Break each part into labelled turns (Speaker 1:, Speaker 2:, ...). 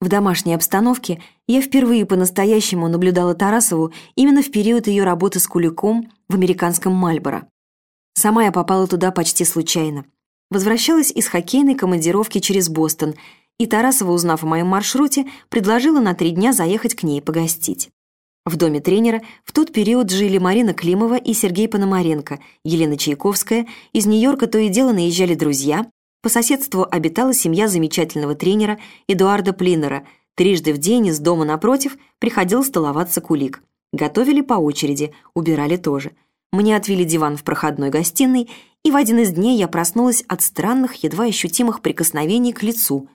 Speaker 1: В домашней обстановке я впервые по-настоящему наблюдала Тарасову именно в период ее работы с Куликом в американском Мальборо. Сама я попала туда почти случайно. Возвращалась из хоккейной командировки через Бостон, и Тарасова, узнав о моем маршруте, предложила на три дня заехать к ней погостить. В доме тренера в тот период жили Марина Климова и Сергей Пономаренко, Елена Чайковская, из Нью-Йорка то и дело наезжали друзья, по соседству обитала семья замечательного тренера Эдуарда Плинера. Трижды в день из дома напротив приходил столоваться кулик. Готовили по очереди, убирали тоже. Мне отвели диван в проходной гостиной, и в один из дней я проснулась от странных, едва ощутимых прикосновений к лицу.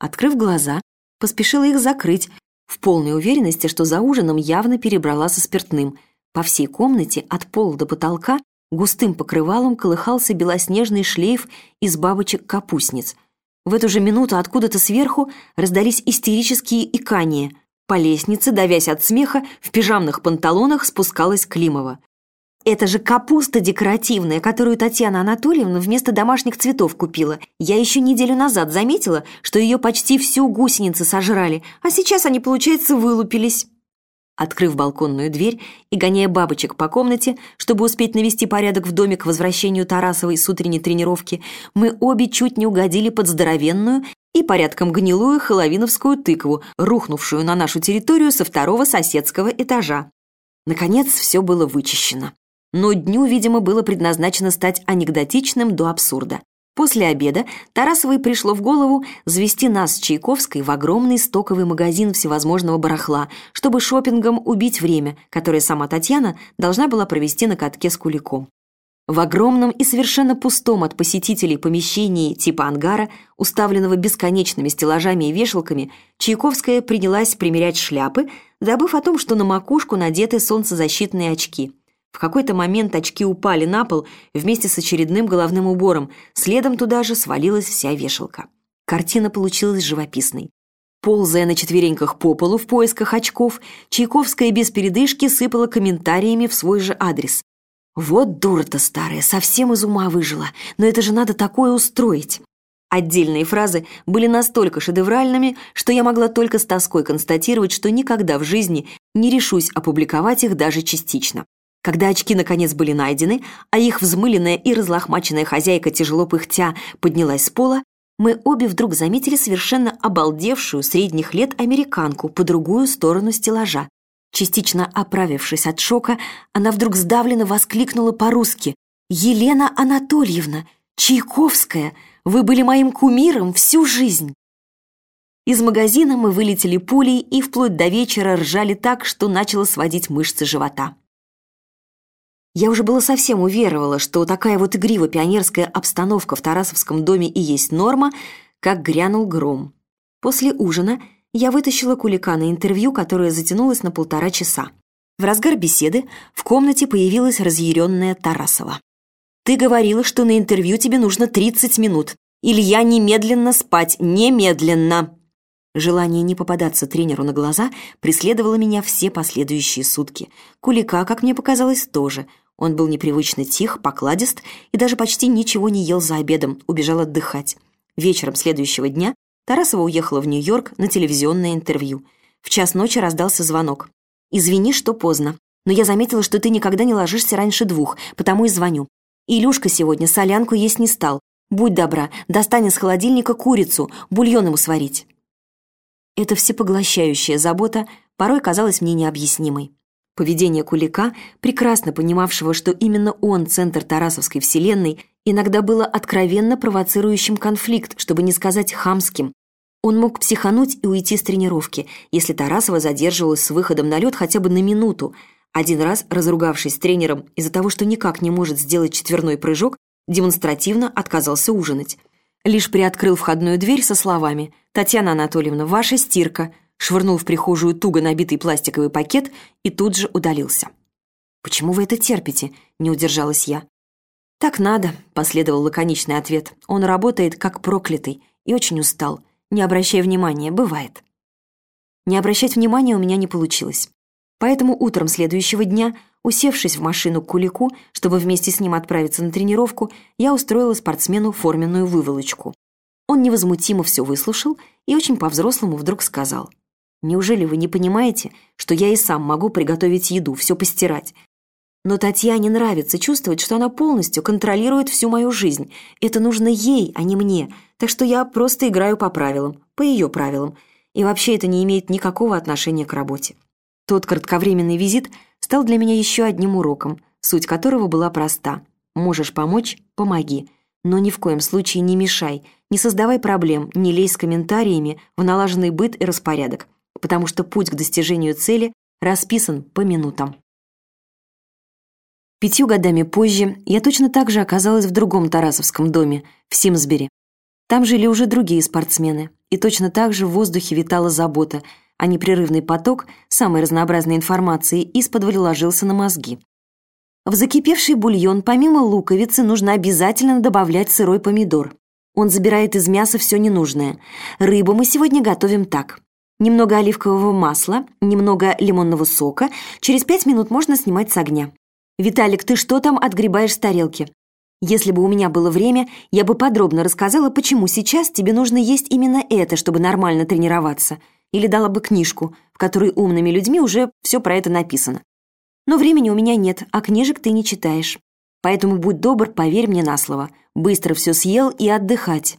Speaker 1: Открыв глаза, поспешила их закрыть, в полной уверенности, что за ужином явно перебрала со спиртным. По всей комнате, от пола до потолка, Густым покрывалом колыхался белоснежный шлейф из бабочек-капустниц. В эту же минуту откуда-то сверху раздались истерические икания. По лестнице, давясь от смеха, в пижамных панталонах спускалась Климова. «Это же капуста декоративная, которую Татьяна Анатольевна вместо домашних цветов купила. Я еще неделю назад заметила, что ее почти всю гусеницы сожрали, а сейчас они, получается, вылупились». Открыв балконную дверь и гоняя бабочек по комнате, чтобы успеть навести порядок в доме к возвращению Тарасовой с утренней тренировки, мы обе чуть не угодили под здоровенную и порядком гнилую холовиновскую тыкву, рухнувшую на нашу территорию со второго соседского этажа. Наконец, все было вычищено. Но дню, видимо, было предназначено стать анекдотичным до абсурда. После обеда Тарасовой пришло в голову завести нас с Чайковской в огромный стоковый магазин всевозможного барахла, чтобы шопингом убить время, которое сама Татьяна должна была провести на катке с Куликом. В огромном и совершенно пустом от посетителей помещении типа ангара, уставленного бесконечными стеллажами и вешалками, Чайковская принялась примерять шляпы, забыв о том, что на макушку надеты солнцезащитные очки – в какой-то момент очки упали на пол вместе с очередным головным убором, следом туда же свалилась вся вешалка. Картина получилась живописной. Ползая на четвереньках по полу в поисках очков, Чайковская без передышки сыпала комментариями в свой же адрес. «Вот дура-то старая, совсем из ума выжила, но это же надо такое устроить!» Отдельные фразы были настолько шедевральными, что я могла только с тоской констатировать, что никогда в жизни не решусь опубликовать их даже частично. Когда очки наконец были найдены, а их взмыленная и разлохмаченная хозяйка тяжело пыхтя поднялась с пола, мы обе вдруг заметили совершенно обалдевшую средних лет американку по другую сторону стеллажа. Частично оправившись от шока, она вдруг сдавленно воскликнула по-русски. «Елена Анатольевна! Чайковская! Вы были моим кумиром всю жизнь!» Из магазина мы вылетели пулей и вплоть до вечера ржали так, что начало сводить мышцы живота. Я уже было совсем уверовала, что такая вот игриво-пионерская обстановка в Тарасовском доме и есть норма, как грянул гром. После ужина я вытащила Кулика на интервью, которое затянулось на полтора часа. В разгар беседы в комнате появилась разъяренная Тарасова. «Ты говорила, что на интервью тебе нужно 30 минут. Илья, немедленно спать, немедленно!» Желание не попадаться тренеру на глаза преследовало меня все последующие сутки. Кулика, как мне показалось, тоже – он был непривычно тих, покладист и даже почти ничего не ел за обедом, убежал отдыхать. Вечером следующего дня Тарасова уехала в Нью-Йорк на телевизионное интервью. В час ночи раздался звонок. «Извини, что поздно, но я заметила, что ты никогда не ложишься раньше двух, потому и звоню. Илюшка сегодня солянку есть не стал. Будь добра, достань из холодильника курицу, бульон ему сварить». Эта всепоглощающая забота порой казалась мне необъяснимой. Поведение Кулика, прекрасно понимавшего, что именно он центр Тарасовской вселенной, иногда было откровенно провоцирующим конфликт, чтобы не сказать хамским. Он мог психануть и уйти с тренировки, если Тарасова задерживалась с выходом на лед хотя бы на минуту. Один раз, разругавшись с тренером из-за того, что никак не может сделать четверной прыжок, демонстративно отказался ужинать. Лишь приоткрыл входную дверь со словами «Татьяна Анатольевна, ваша стирка», швырнул в прихожую туго набитый пластиковый пакет и тут же удалился. «Почему вы это терпите?» — не удержалась я. «Так надо», — последовал лаконичный ответ. «Он работает как проклятый и очень устал. Не обращай внимания, бывает». Не обращать внимания у меня не получилось. Поэтому утром следующего дня, усевшись в машину к Кулику, чтобы вместе с ним отправиться на тренировку, я устроила спортсмену форменную выволочку. Он невозмутимо все выслушал и очень по-взрослому вдруг сказал. «Неужели вы не понимаете, что я и сам могу приготовить еду, все постирать? Но Татьяне нравится чувствовать, что она полностью контролирует всю мою жизнь. Это нужно ей, а не мне. Так что я просто играю по правилам, по ее правилам. И вообще это не имеет никакого отношения к работе. Тот кратковременный визит стал для меня еще одним уроком, суть которого была проста. Можешь помочь – помоги. Но ни в коем случае не мешай, не создавай проблем, не лезь с комментариями в налаженный быт и распорядок, потому что путь к достижению цели расписан по минутам. Пятью годами позже я точно так же оказалась в другом Тарасовском доме, в Симсбери. Там жили уже другие спортсмены, и точно так же в воздухе витала забота, а непрерывный поток самой разнообразной информации из-под ложился на мозги. В закипевший бульон помимо луковицы нужно обязательно добавлять сырой помидор. Он забирает из мяса все ненужное. Рыбу мы сегодня готовим так. Немного оливкового масла, немного лимонного сока. Через пять минут можно снимать с огня. «Виталик, ты что там отгребаешь с тарелки?» Если бы у меня было время, я бы подробно рассказала, почему сейчас тебе нужно есть именно это, чтобы нормально тренироваться. Или дала бы книжку, в которой умными людьми уже все про это написано. Но времени у меня нет, а книжек ты не читаешь. Поэтому будь добр, поверь мне на слово. Быстро все съел и отдыхать.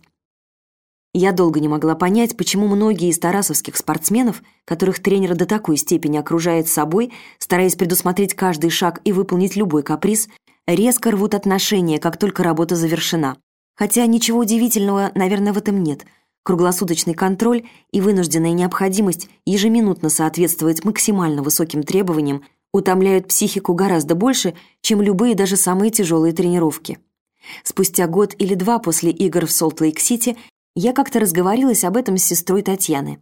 Speaker 1: Я долго не могла понять, почему многие из тарасовских спортсменов, которых тренер до такой степени окружает собой, стараясь предусмотреть каждый шаг и выполнить любой каприз, резко рвут отношения, как только работа завершена. Хотя ничего удивительного, наверное, в этом нет. Круглосуточный контроль и вынужденная необходимость ежеминутно соответствовать максимально высоким требованиям утомляют психику гораздо больше, чем любые даже самые тяжелые тренировки. Спустя год или два после игр в Солт-Лейк-Сити я как-то разговорилась об этом с сестрой Татьяны.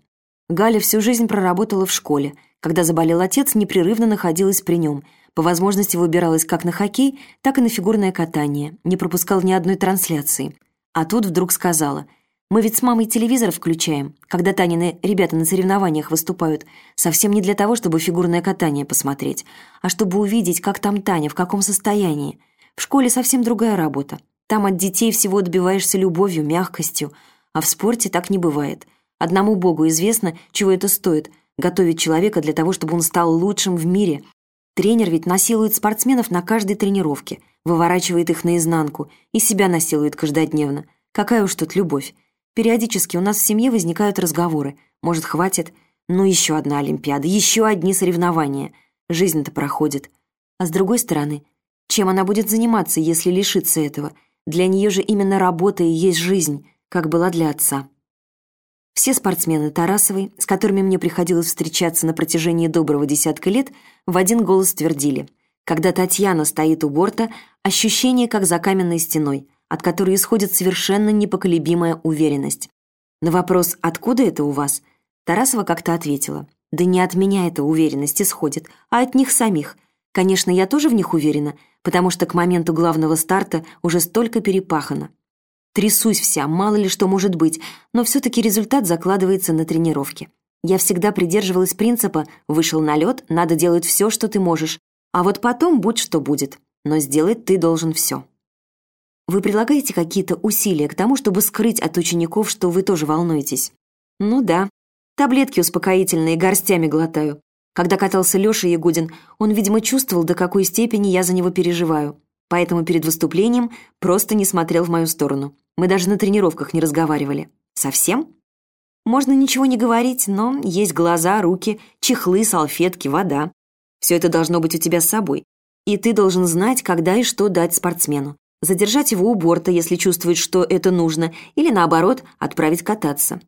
Speaker 1: Галя всю жизнь проработала в школе. Когда заболел отец, непрерывно находилась при нем. По возможности выбиралась как на хоккей, так и на фигурное катание. Не пропускал ни одной трансляции. А тут вдруг сказала, «Мы ведь с мамой телевизор включаем, когда Танины ребята на соревнованиях выступают. Совсем не для того, чтобы фигурное катание посмотреть, а чтобы увидеть, как там Таня, в каком состоянии. В школе совсем другая работа. Там от детей всего добиваешься любовью, мягкостью, а в спорте так не бывает. Одному Богу известно, чего это стоит – готовить человека для того, чтобы он стал лучшим в мире. Тренер ведь насилует спортсменов на каждой тренировке, выворачивает их наизнанку и себя насилует каждодневно. Какая уж тут любовь. Периодически у нас в семье возникают разговоры. Может, хватит? Ну, еще одна Олимпиада, еще одни соревнования. Жизнь-то проходит. А с другой стороны, чем она будет заниматься, если лишится этого? Для нее же именно работа и есть жизнь как была для отца. Все спортсмены Тарасовой, с которыми мне приходилось встречаться на протяжении доброго десятка лет, в один голос твердили. Когда Татьяна стоит у борта, ощущение как за каменной стеной, от которой исходит совершенно непоколебимая уверенность. На вопрос «Откуда это у вас?» Тарасова как-то ответила. «Да не от меня эта уверенность исходит, а от них самих. Конечно, я тоже в них уверена, потому что к моменту главного старта уже столько перепахано. Трясусь вся, мало ли что может быть, но все-таки результат закладывается на тренировке. Я всегда придерживалась принципа «вышел на лед, надо делать все, что ты можешь, а вот потом будь что будет, но сделать ты должен все». Вы прилагаете какие-то усилия к тому, чтобы скрыть от учеников, что вы тоже волнуетесь? Ну да. Таблетки успокоительные горстями глотаю. Когда катался Леша Ягудин, он, видимо, чувствовал, до какой степени я за него переживаю. Поэтому перед выступлением просто не смотрел в мою сторону. Мы даже на тренировках не разговаривали. Совсем? Можно ничего не говорить, но есть глаза, руки, чехлы, салфетки, вода. Все это должно быть у тебя с собой. И ты должен знать, когда и что дать спортсмену. Задержать его у борта, если чувствует, что это нужно, или наоборот, отправить кататься.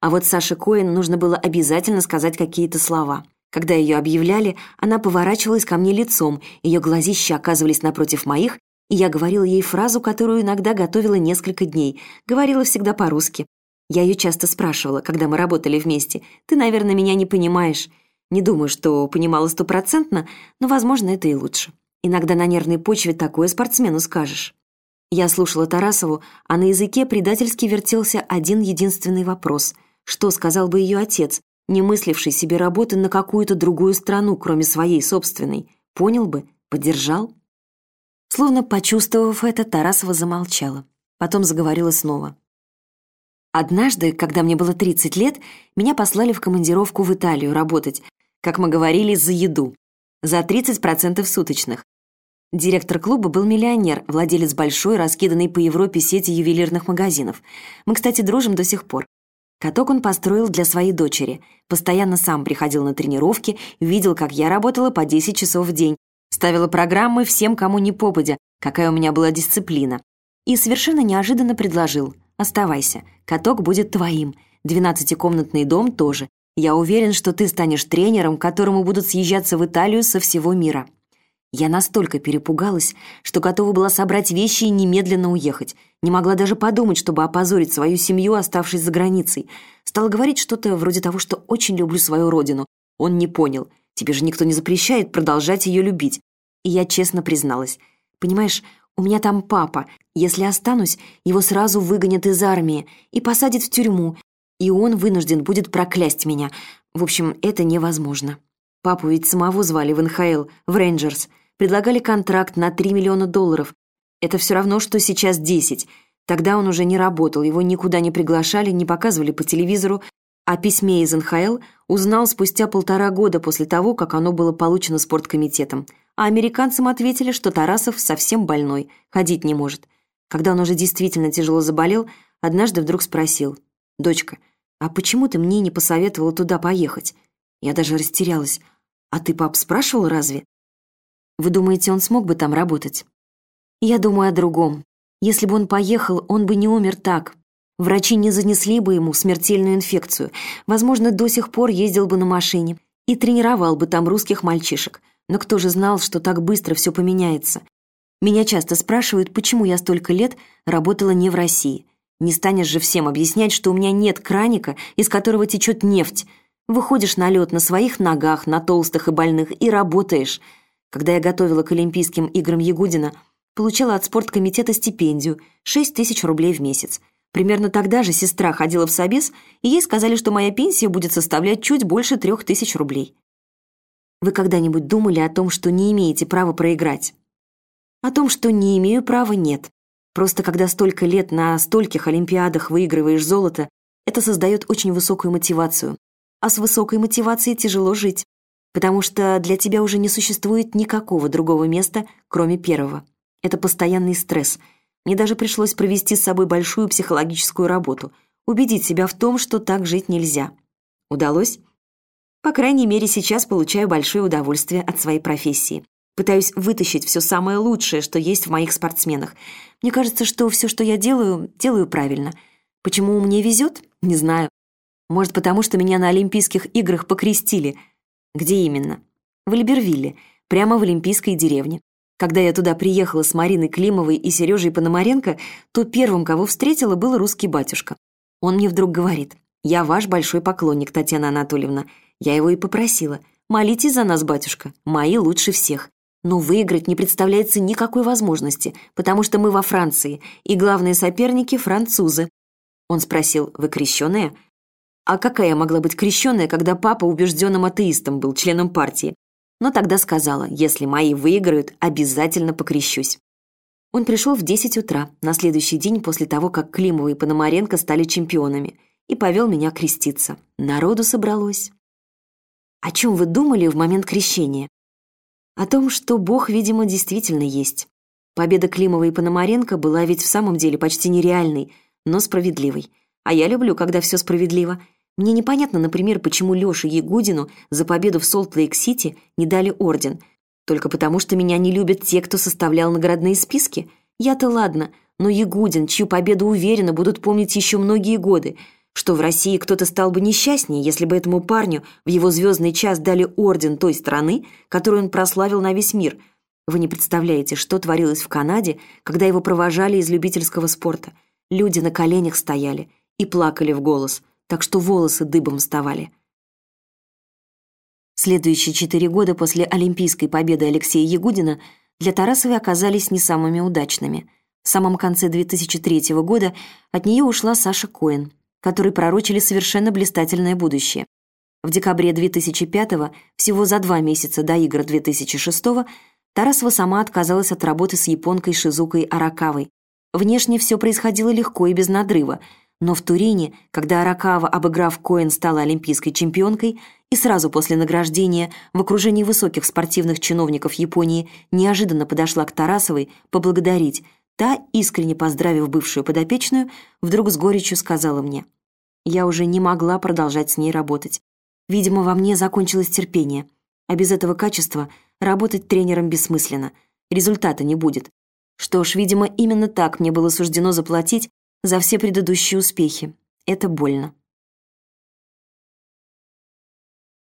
Speaker 1: А вот Саше Коэн нужно было обязательно сказать какие-то слова. Когда ее объявляли, она поворачивалась ко мне лицом, ее глазища оказывались напротив моих, и я говорила ей фразу, которую иногда готовила несколько дней. Говорила всегда по-русски. Я ее часто спрашивала, когда мы работали вместе. «Ты, наверное, меня не понимаешь». Не думаю, что понимала стопроцентно, но, возможно, это и лучше. Иногда на нервной почве такое спортсмену скажешь. Я слушала Тарасову, а на языке предательски вертелся один единственный вопрос. Что сказал бы ее отец, не мысливший себе работы на какую-то другую страну, кроме своей собственной? Понял бы? Поддержал? Словно почувствовав это, Тарасова замолчала. Потом заговорила снова. Однажды, когда мне было 30 лет, меня послали в командировку в Италию работать, как мы говорили, за еду. За 30% суточных. Директор клуба был миллионер, владелец большой, раскиданной по Европе сети ювелирных магазинов. Мы, кстати, дружим до сих пор. Каток он построил для своей дочери. Постоянно сам приходил на тренировки, видел, как я работала по 10 часов в день, ставила программы всем, кому не попадя, какая у меня была дисциплина. И совершенно неожиданно предложил «Оставайся, каток будет твоим, двенадцатикомнатный дом тоже. Я уверен, что ты станешь тренером, к которому будут съезжаться в Италию со всего мира». Я настолько перепугалась, что готова была собрать вещи и немедленно уехать. Не могла даже подумать, чтобы опозорить свою семью, оставшись за границей. Стала говорить что-то вроде того, что очень люблю свою родину. Он не понял. Тебе же никто не запрещает продолжать ее любить. И я честно призналась. Понимаешь, у меня там папа. Если останусь, его сразу выгонят из армии и посадят в тюрьму. И он вынужден будет проклясть меня. В общем, это невозможно. Папу ведь самого звали в НХЛ, в Рейнджерс предлагали контракт на 3 миллиона долларов. Это все равно, что сейчас 10. Тогда он уже не работал, его никуда не приглашали, не показывали по телевизору, о письме из НХЛ узнал спустя полтора года после того, как оно было получено спорткомитетом. А американцам ответили, что Тарасов совсем больной, ходить не может. Когда он уже действительно тяжело заболел, однажды вдруг спросил, «Дочка, а почему ты мне не посоветовала туда поехать?» Я даже растерялась. «А ты пап спрашивал разве?» Вы думаете, он смог бы там работать? Я думаю о другом. Если бы он поехал, он бы не умер так. Врачи не занесли бы ему смертельную инфекцию. Возможно, до сих пор ездил бы на машине и тренировал бы там русских мальчишек. Но кто же знал, что так быстро все поменяется? Меня часто спрашивают, почему я столько лет работала не в России. Не станешь же всем объяснять, что у меня нет краника, из которого течет нефть. Выходишь на лед на своих ногах, на толстых и больных, и работаешь – когда я готовила к Олимпийским играм Ягудина, получала от спорткомитета стипендию – 6 тысяч рублей в месяц. Примерно тогда же сестра ходила в собес, и ей сказали, что моя пенсия будет составлять чуть больше трех тысяч рублей. Вы когда-нибудь думали о том, что не имеете права проиграть? О том, что не имею права, нет. Просто когда столько лет на стольких олимпиадах выигрываешь золото, это создает очень высокую мотивацию. А с высокой мотивацией тяжело жить потому что для тебя уже не существует никакого другого места, кроме первого. Это постоянный стресс. Мне даже пришлось провести с собой большую психологическую работу, убедить себя в том, что так жить нельзя. Удалось? По крайней мере, сейчас получаю большое удовольствие от своей профессии. Пытаюсь вытащить все самое лучшее, что есть в моих спортсменах. Мне кажется, что все, что я делаю, делаю правильно. Почему мне везет? Не знаю. Может, потому что меня на Олимпийских играх покрестили – где именно? В Либервилле, прямо в Олимпийской деревне. Когда я туда приехала с Мариной Климовой и Сережей Пономаренко, то первым, кого встретила, был русский батюшка. Он мне вдруг говорит, «Я ваш большой поклонник, Татьяна Анатольевна». Я его и попросила, «Молитесь за нас, батюшка, мои лучше всех». Но выиграть не представляется никакой возможности, потому что мы во Франции, и главные соперники – французы. Он спросил, «Вы крещеные?» А какая я могла быть крещенная, когда папа убежденным атеистом был, членом партии? Но тогда сказала, если мои выиграют, обязательно покрещусь. Он пришел в 10 утра, на следующий день после того, как Климова и Пономаренко стали чемпионами, и повел меня креститься. Народу собралось. О чем вы думали в момент крещения? О том, что Бог, видимо, действительно есть. Победа Климова и Пономаренко была ведь в самом деле почти нереальной, но справедливой. А я люблю, когда все справедливо — мне непонятно, например, почему Лёше Ягудину за победу в Солт-Лейк-Сити не дали орден. Только потому, что меня не любят те, кто составлял наградные списки? Я-то ладно, но Ягудин, чью победу уверенно будут помнить еще многие годы. Что в России кто-то стал бы несчастнее, если бы этому парню в его звездный час дали орден той страны, которую он прославил на весь мир. Вы не представляете, что творилось в Канаде, когда его провожали из любительского спорта. Люди на коленях стояли и плакали в голос – так что волосы дыбом вставали. Следующие четыре года после олимпийской победы Алексея Ягудина для Тарасовой оказались не самыми удачными. В самом конце 2003 года от нее ушла Саша Коэн, которой пророчили совершенно блистательное будущее. В декабре 2005 всего за два месяца до игр 2006 Тарасова сама отказалась от работы с японкой Шизукой Аракавой. Внешне все происходило легко и без надрыва – Но в Турине, когда Аракава, обыграв Коэн, стала олимпийской чемпионкой, и сразу после награждения в окружении высоких спортивных чиновников Японии неожиданно подошла к Тарасовой поблагодарить, та, искренне поздравив бывшую подопечную, вдруг с горечью сказала мне. Я уже не могла продолжать с ней работать. Видимо, во мне закончилось терпение. А без этого качества работать тренером бессмысленно. Результата не будет. Что ж, видимо, именно так мне было суждено заплатить за все предыдущие успехи. Это больно.